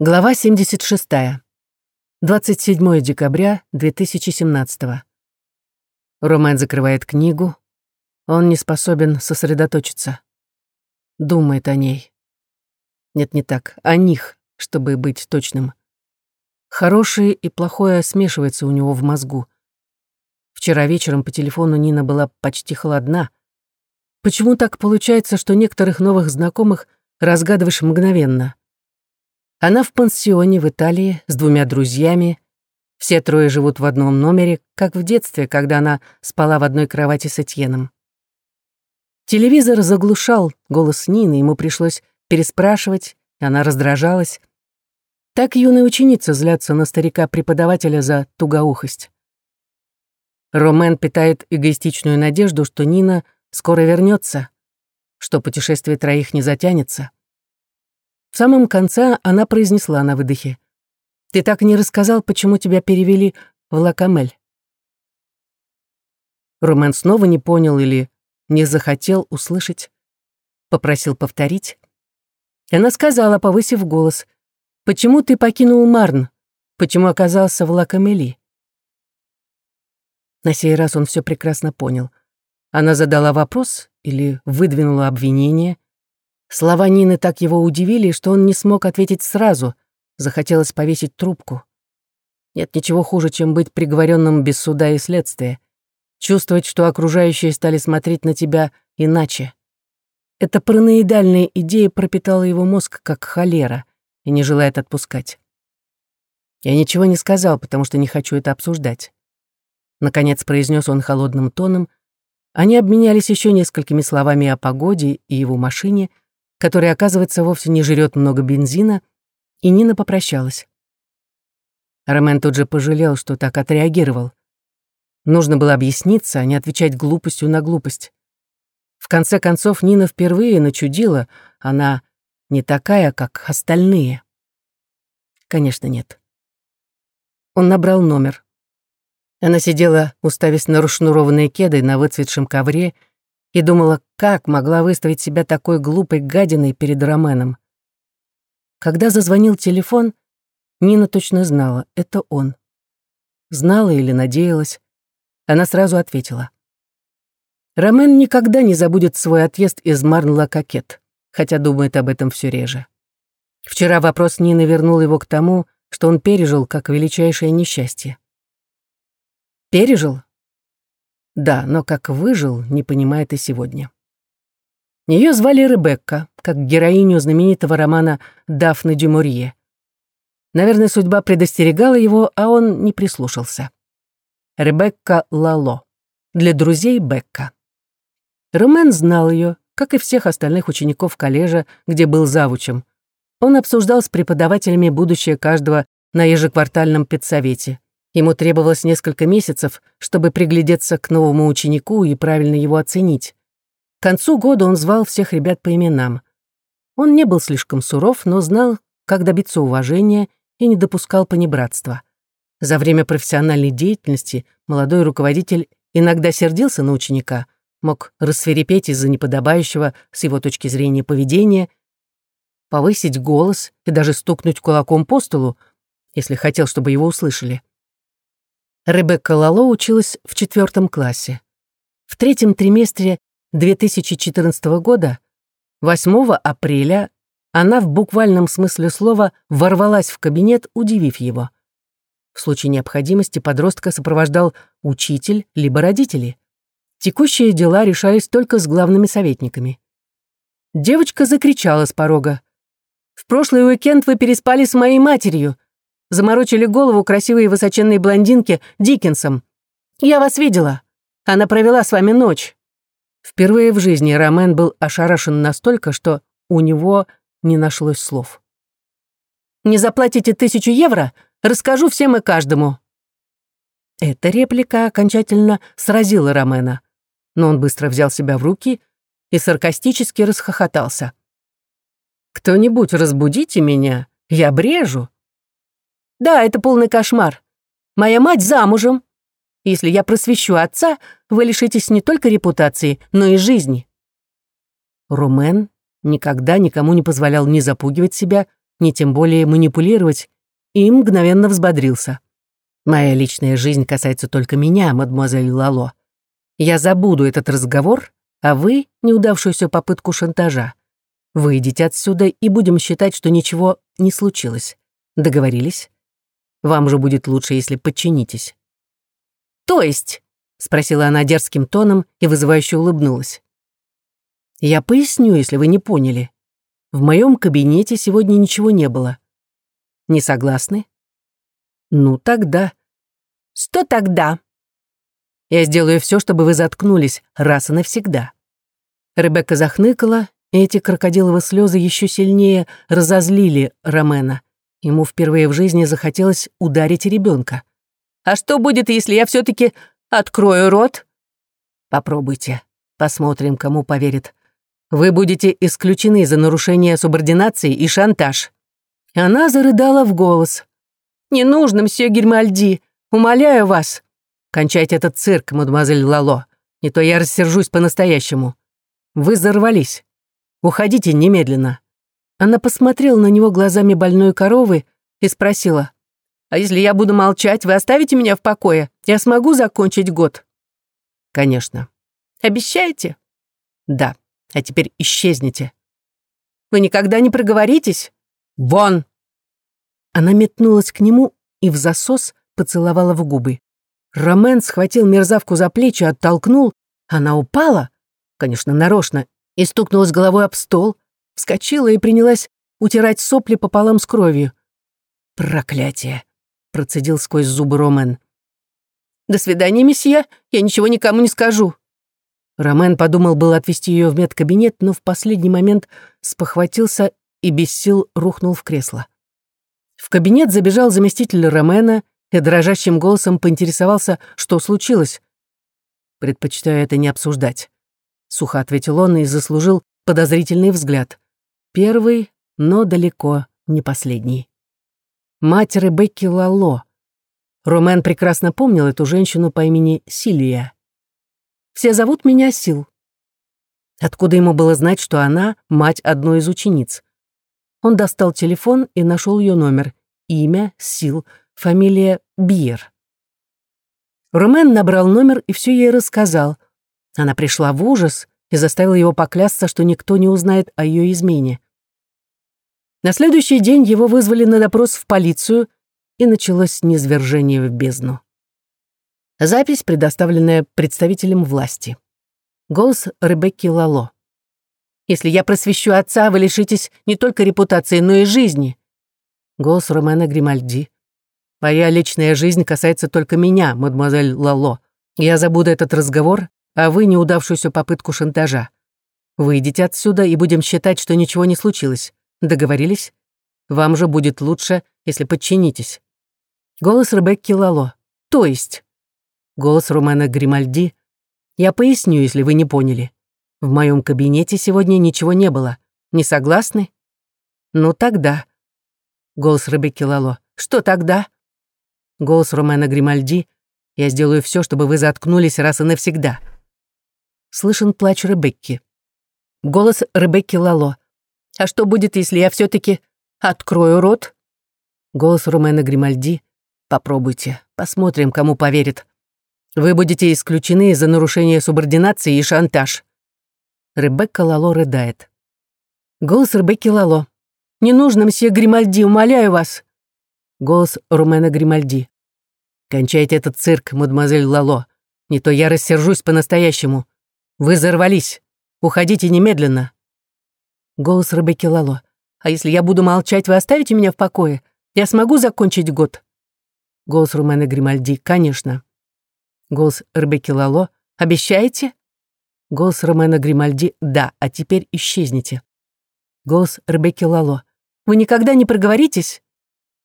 Глава 76. 27 декабря 2017. Роман закрывает книгу. Он не способен сосредоточиться. Думает о ней. Нет, не так. О них, чтобы быть точным. Хорошее и плохое смешивается у него в мозгу. Вчера вечером по телефону Нина была почти холодна. Почему так получается, что некоторых новых знакомых разгадываешь мгновенно? Она в пансионе в Италии с двумя друзьями. Все трое живут в одном номере, как в детстве, когда она спала в одной кровати с Этьеном. Телевизор заглушал голос Нины, ему пришлось переспрашивать, и она раздражалась. Так юные ученицы злятся на старика-преподавателя за тугоухость. Ромен питает эгоистичную надежду, что Нина скоро вернется, что путешествие троих не затянется. В самом конце она произнесла на выдохе. «Ты так и не рассказал, почему тебя перевели в Лакамель». Румен снова не понял или не захотел услышать. Попросил повторить. Она сказала, повысив голос, «Почему ты покинул Марн? Почему оказался в Лакамели?» На сей раз он все прекрасно понял. Она задала вопрос или выдвинула обвинение — Слова Нины так его удивили, что он не смог ответить сразу. Захотелось повесить трубку. Нет ничего хуже, чем быть приговоренным без суда и следствия. Чувствовать, что окружающие стали смотреть на тебя иначе. Эта параноидальная идея пропитала его мозг, как холера, и не желает отпускать. Я ничего не сказал, потому что не хочу это обсуждать. Наконец произнес он холодным тоном. Они обменялись еще несколькими словами о погоде и его машине — который, оказывается, вовсе не жрет много бензина, и Нина попрощалась. Ромен тут же пожалел, что так отреагировал. Нужно было объясниться, а не отвечать глупостью на глупость. В конце концов, Нина впервые начудила, она не такая, как остальные. Конечно, нет. Он набрал номер. Она сидела, уставясь на расшнурованные кеды на выцветшем ковре, и думала, как могла выставить себя такой глупой гадиной перед Роменом. Когда зазвонил телефон, Нина точно знала, это он. Знала или надеялась. Она сразу ответила. Ромен никогда не забудет свой отъезд из Марнла-Кокет, хотя думает об этом все реже. Вчера вопрос Нины вернул его к тому, что он пережил как величайшее несчастье. Пережил, да, но как выжил, не понимает и сегодня. Ее звали Ребекка, как героиню знаменитого романа Дафны Дюмурье. Наверное, судьба предостерегала его, а он не прислушался. Ребекка Лало. Для друзей Бекка. Ромен знал ее, как и всех остальных учеников коллежа, где был завучем. Он обсуждал с преподавателями будущее каждого на ежеквартальном педсовете. Ему требовалось несколько месяцев, чтобы приглядеться к новому ученику и правильно его оценить. К концу года он звал всех ребят по именам. Он не был слишком суров, но знал, как добиться уважения и не допускал понебратства. За время профессиональной деятельности молодой руководитель иногда сердился на ученика, мог рассверепеть из-за неподобающего с его точки зрения поведения, повысить голос и даже стукнуть кулаком по столу, если хотел, чтобы его услышали. Ребекка Лало училась в четвертом классе. В третьем триместре 2014 года, 8 апреля, она в буквальном смысле слова ворвалась в кабинет, удивив его. В случае необходимости подростка сопровождал учитель либо родители. Текущие дела решались только с главными советниками. Девочка закричала с порога. «В прошлый уикенд вы переспали с моей матерью заморочили голову красивой высоченной блондинке Диккенсом. Я вас видела. Она провела с вами ночь». Впервые в жизни Ромен был ошарашен настолько, что у него не нашлось слов. «Не заплатите тысячу евро? Расскажу всем и каждому». Эта реплика окончательно сразила Ромена, но он быстро взял себя в руки и саркастически расхохотался. «Кто-нибудь разбудите меня, я брежу. Да, это полный кошмар. Моя мать замужем. Если я просвещу отца, вы лишитесь не только репутации, но и жизни». Румен никогда никому не позволял ни запугивать себя, ни тем более манипулировать, и мгновенно взбодрился. «Моя личная жизнь касается только меня, мадемуазель Лало. Я забуду этот разговор, а вы — неудавшуюся попытку шантажа. Выйдите отсюда и будем считать, что ничего не случилось. Договорились? Вам же будет лучше, если подчинитесь». «То есть?» — спросила она дерзким тоном и вызывающе улыбнулась. «Я поясню, если вы не поняли. В моем кабинете сегодня ничего не было. Не согласны? Ну, тогда. Что тогда? Я сделаю все, чтобы вы заткнулись раз и навсегда. Ребекка захныкала, и эти крокодиловые слезы еще сильнее разозлили Ромена. Ему впервые в жизни захотелось ударить ребенка. «А что будет, если я все таки открою рот?» «Попробуйте. Посмотрим, кому поверит. Вы будете исключены за нарушение субординации и шантаж». Она зарыдала в голос. «Не нужно, мсье Гермальди, умоляю вас. Кончайте этот цирк, мадемуазель Лало, не то я рассержусь по-настоящему. Вы взорвались. Уходите немедленно». Она посмотрела на него глазами больной коровы и спросила, «А если я буду молчать, вы оставите меня в покое? Я смогу закончить год?» «Конечно». «Обещаете?» «Да». А теперь исчезните. Вы никогда не проговоритесь? Вон!» Она метнулась к нему и в засос поцеловала в губы. Ромен схватил мерзавку за плечи, оттолкнул. Она упала, конечно, нарочно, и стукнулась головой об стол, вскочила и принялась утирать сопли пополам с кровью. «Проклятие!» — процедил сквозь зубы Ромен. «До свидания, месье, я ничего никому не скажу», Ромен подумал был отвезти ее в медкабинет, но в последний момент спохватился и без сил рухнул в кресло. В кабинет забежал заместитель Ромена и дрожащим голосом поинтересовался, что случилось. «Предпочитаю это не обсуждать», — сухо ответил он и заслужил подозрительный взгляд. Первый, но далеко не последний. Мать Ребекки Лало. Ромен прекрасно помнил эту женщину по имени Сильвия. Все зовут меня Сил». Откуда ему было знать, что она — мать одной из учениц? Он достал телефон и нашел ее номер. Имя, Сил, фамилия Биер. Румен набрал номер и все ей рассказал. Она пришла в ужас и заставила его поклясться, что никто не узнает о ее измене. На следующий день его вызвали на допрос в полицию, и началось низвержение в бездну. Запись, предоставленная представителем власти. Голос Ребекки Лало. «Если я просвещу отца, вы лишитесь не только репутации, но и жизни». Голос Ромена Гримальди. «Моя личная жизнь касается только меня, мадемуазель Лало. Я забуду этот разговор, а вы неудавшуюся попытку шантажа. Выйдите отсюда и будем считать, что ничего не случилось. Договорились? Вам же будет лучше, если подчинитесь». Голос Ребекки Лало. «То есть?» Голос Романа Гримальди. «Я поясню, если вы не поняли. В моем кабинете сегодня ничего не было. Не согласны?» «Ну тогда». Голос Ребекки Лало. «Что тогда?» Голос Романа Гримальди. «Я сделаю все, чтобы вы заткнулись раз и навсегда». Слышен плач Ребекки. Голос Ребекки Лало. «А что будет, если я все таки открою рот?» Голос Ромена Гримальди. «Попробуйте. Посмотрим, кому поверит. Вы будете исключены из-за нарушения субординации и шантаж». Ребекка Лало рыдает. Голос Ребекки Лало. «Не нужно, мсье Гримальди, умоляю вас». Голос Румена Гримальди. «Кончайте этот цирк, мадемуазель Лало. Не то я рассержусь по-настоящему. Вы взорвались. Уходите немедленно». Голос Ребекки Лало. «А если я буду молчать, вы оставите меня в покое? Я смогу закончить год?» Голос Румена Гримальди. «Конечно». Голос Ребекки Лало. «Обещаете?» Голос Ромена Гримальди. «Да, а теперь исчезните». Голос Ребекки Лало. «Вы никогда не проговоритесь?»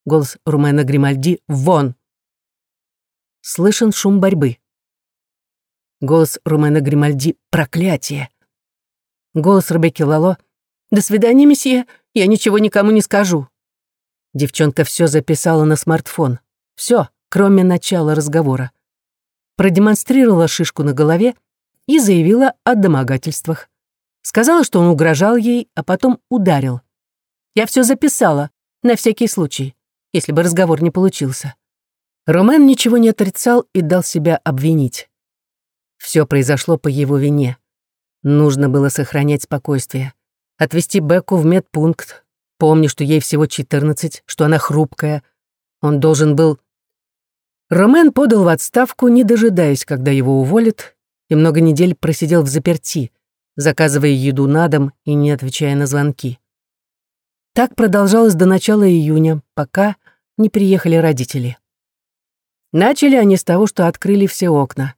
Голос Румена Гримальди. «Вон!» Слышен шум борьбы. Голос Румена Гримальди. «Проклятие!» Голос Ребекки Лало. «До свидания, месье, я ничего никому не скажу». Девчонка все записала на смартфон. Все, кроме начала разговора продемонстрировала шишку на голове и заявила о домогательствах. Сказала, что он угрожал ей, а потом ударил. «Я все записала. На всякий случай, если бы разговор не получился. Ромен ничего не отрицал и дал себя обвинить. Все произошло по его вине. Нужно было сохранять спокойствие. Отвезти Бекку в медпункт. Помни, что ей всего 14, что она хрупкая. Он должен был... Ромен подал в отставку, не дожидаясь, когда его уволят, и много недель просидел в заперти, заказывая еду на дом и не отвечая на звонки. Так продолжалось до начала июня, пока не приехали родители. Начали они с того, что открыли все окна.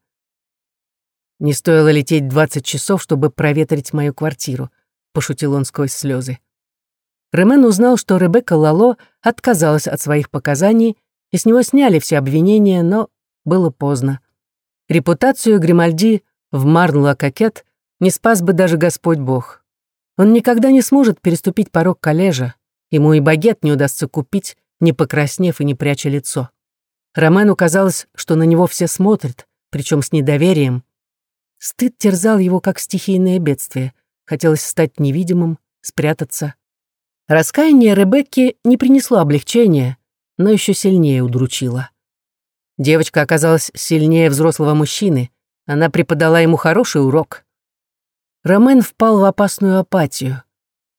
Не стоило лететь 20 часов, чтобы проветрить мою квартиру, пошутил он сквозь слезы. Ремен узнал, что Ребекка Лало отказалась от своих показаний, и с него сняли все обвинения, но было поздно. Репутацию Гримальди в Марн-Ла-Кокет не спас бы даже Господь Бог. Он никогда не сможет переступить порог коллежа, ему и багет не удастся купить, не покраснев и не пряча лицо. Ромену казалось, что на него все смотрят, причем с недоверием. Стыд терзал его, как стихийное бедствие. Хотелось стать невидимым, спрятаться. Раскаяние Ребекки не принесло облегчения, но еще сильнее удручило. Девочка оказалась сильнее взрослого мужчины. Она преподала ему хороший урок. Ромен впал в опасную апатию.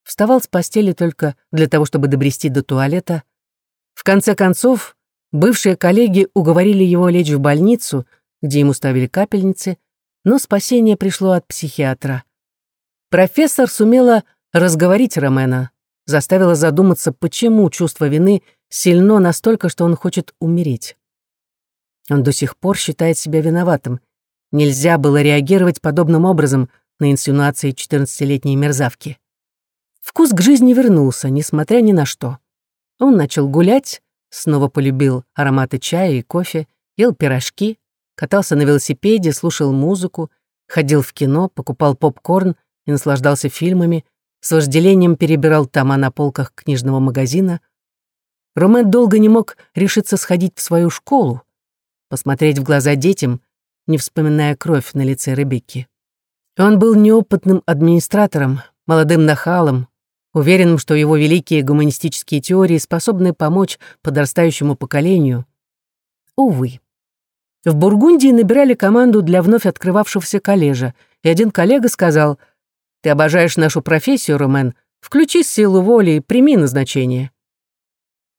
Вставал с постели только для того, чтобы добрести до туалета. В конце концов, бывшие коллеги уговорили его лечь в больницу, где ему ставили капельницы, но спасение пришло от психиатра. Профессор сумела разговорить Ромена, заставила задуматься, почему чувство вины сильно настолько, что он хочет умереть. Он до сих пор считает себя виноватым. Нельзя было реагировать подобным образом на инсинуации 14-летней мерзавки. Вкус к жизни вернулся, несмотря ни на что. Он начал гулять, снова полюбил ароматы чая и кофе, ел пирожки, катался на велосипеде, слушал музыку, ходил в кино, покупал попкорн и наслаждался фильмами, с вожделением перебирал тома на полках книжного магазина. Ромен долго не мог решиться сходить в свою школу, посмотреть в глаза детям, не вспоминая кровь на лице Ребекки. Он был неопытным администратором, молодым нахалом, уверенным, что его великие гуманистические теории способны помочь подрастающему поколению. Увы. В Бургундии набирали команду для вновь открывавшегося коллежа, и один коллега сказал, «Ты обожаешь нашу профессию, Ромен, включи силу воли и прими назначение».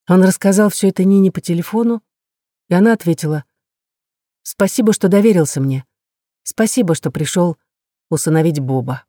Он рассказал все это Нине по телефону, и она ответила, «Спасибо, что доверился мне. Спасибо, что пришел усыновить Боба».